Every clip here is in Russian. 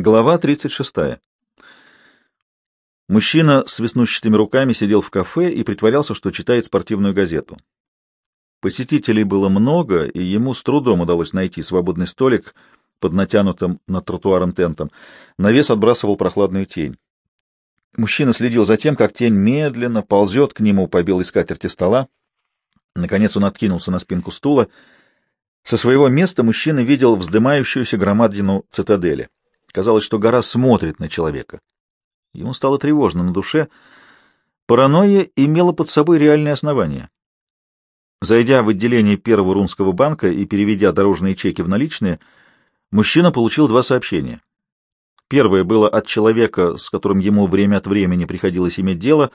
Глава 36. Мужчина с веснущатыми руками сидел в кафе и притворялся, что читает спортивную газету. Посетителей было много, и ему с трудом удалось найти свободный столик под натянутым над тротуаром тентом. Навес отбрасывал прохладную тень. Мужчина следил за тем, как тень медленно ползет к нему по белой скатерти стола. Наконец он откинулся на спинку стула. Со своего места мужчина видел вздымающуюся громадину цитадели. Казалось, что гора смотрит на человека. Ему стало тревожно на душе. Паранойя имела под собой реальные основания. Зайдя в отделение Первого Рунского банка и переведя дорожные чеки в наличные, мужчина получил два сообщения. Первое было от человека, с которым ему время от времени приходилось иметь дело.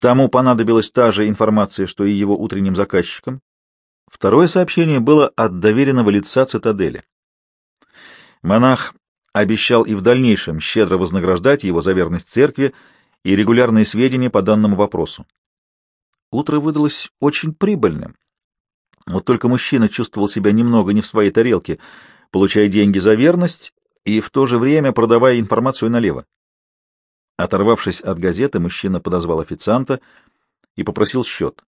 Тому понадобилась та же информация, что и его утренним заказчикам. Второе сообщение было от доверенного лица цитадели. Монах обещал и в дальнейшем щедро вознаграждать его за верность церкви и регулярные сведения по данному вопросу. Утро выдалось очень прибыльным. Вот только мужчина чувствовал себя немного не в своей тарелке, получая деньги за верность и в то же время продавая информацию налево. Оторвавшись от газеты, мужчина подозвал официанта и попросил счет.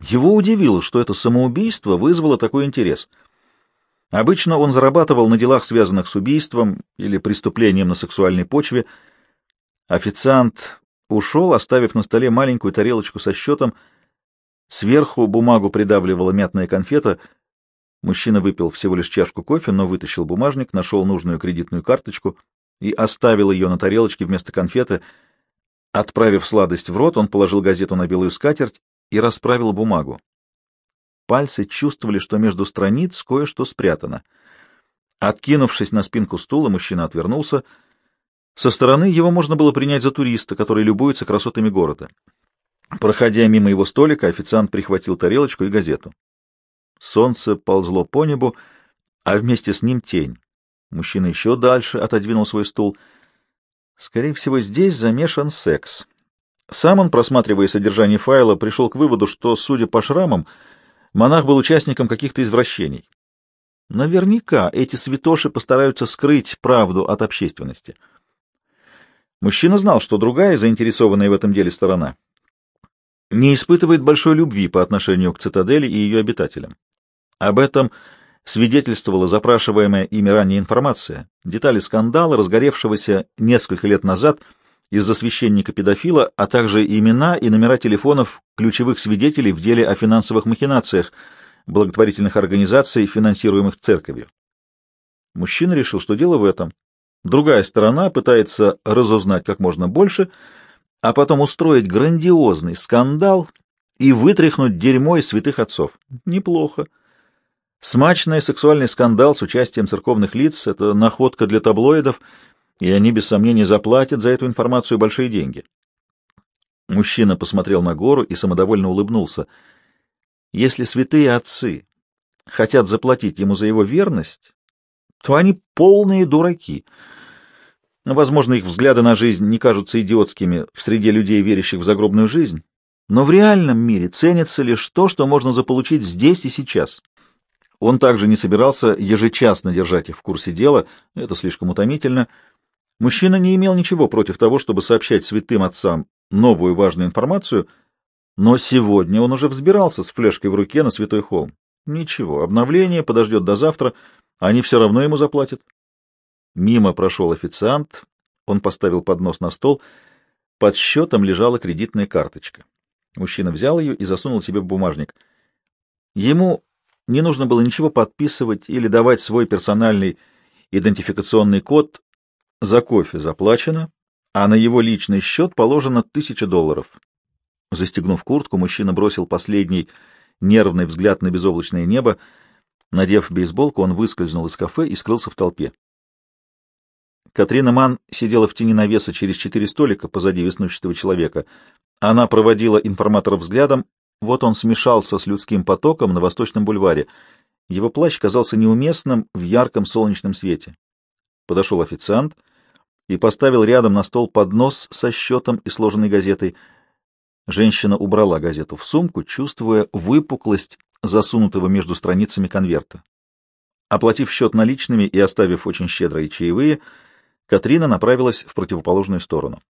Его удивило, что это самоубийство вызвало такой интерес — Обычно он зарабатывал на делах, связанных с убийством или преступлением на сексуальной почве. Официант ушел, оставив на столе маленькую тарелочку со счетом. Сверху бумагу придавливала мятная конфета. Мужчина выпил всего лишь чашку кофе, но вытащил бумажник, нашел нужную кредитную карточку и оставил ее на тарелочке вместо конфеты. Отправив сладость в рот, он положил газету на белую скатерть и расправил бумагу. Пальцы чувствовали, что между страниц кое-что спрятано. Откинувшись на спинку стула, мужчина отвернулся. Со стороны его можно было принять за туриста, который любуется красотами города. Проходя мимо его столика, официант прихватил тарелочку и газету. Солнце ползло по небу, а вместе с ним тень. Мужчина еще дальше отодвинул свой стул. Скорее всего, здесь замешан секс. Сам он, просматривая содержание файла, пришел к выводу, что, судя по шрамам, монах был участником каких-то извращений. Наверняка эти святоши постараются скрыть правду от общественности. Мужчина знал, что другая, заинтересованная в этом деле сторона, не испытывает большой любви по отношению к цитадели и ее обитателям. Об этом свидетельствовала запрашиваемая ими ранее информация, детали скандала, разгоревшегося несколько лет назад – из-за священника-педофила, а также имена и номера телефонов ключевых свидетелей в деле о финансовых махинациях благотворительных организаций, финансируемых церковью. Мужчина решил, что дело в этом. Другая сторона пытается разузнать как можно больше, а потом устроить грандиозный скандал и вытряхнуть дерьмо из святых отцов. Неплохо. Смачный сексуальный скандал с участием церковных лиц — это находка для таблоидов — и они, без сомнения, заплатят за эту информацию большие деньги. Мужчина посмотрел на гору и самодовольно улыбнулся. Если святые отцы хотят заплатить ему за его верность, то они полные дураки. Возможно, их взгляды на жизнь не кажутся идиотскими в среде людей, верящих в загробную жизнь, но в реальном мире ценится лишь то, что можно заполучить здесь и сейчас. Он также не собирался ежечасно держать их в курсе дела, это слишком утомительно, Мужчина не имел ничего против того, чтобы сообщать святым отцам новую важную информацию, но сегодня он уже взбирался с флешкой в руке на святой холм. Ничего, обновление подождет до завтра, они все равно ему заплатят. Мимо прошел официант, он поставил поднос на стол, под счетом лежала кредитная карточка. Мужчина взял ее и засунул себе в бумажник. Ему не нужно было ничего подписывать или давать свой персональный идентификационный код, за кофе заплачено, а на его личный счет положено тысяча долларов. Застегнув куртку, мужчина бросил последний нервный взгляд на безоблачное небо. Надев бейсболку, он выскользнул из кафе и скрылся в толпе. Катрина Ман сидела в тени навеса через четыре столика позади веснущатого человека. Она проводила информатора взглядом. Вот он смешался с людским потоком на Восточном бульваре. Его плащ казался неуместным в ярком солнечном свете. Подошел официант и поставил рядом на стол поднос со счетом и сложенной газетой. Женщина убрала газету в сумку, чувствуя выпуклость засунутого между страницами конверта. Оплатив счет наличными и оставив очень щедрые чаевые, Катрина направилась в противоположную сторону.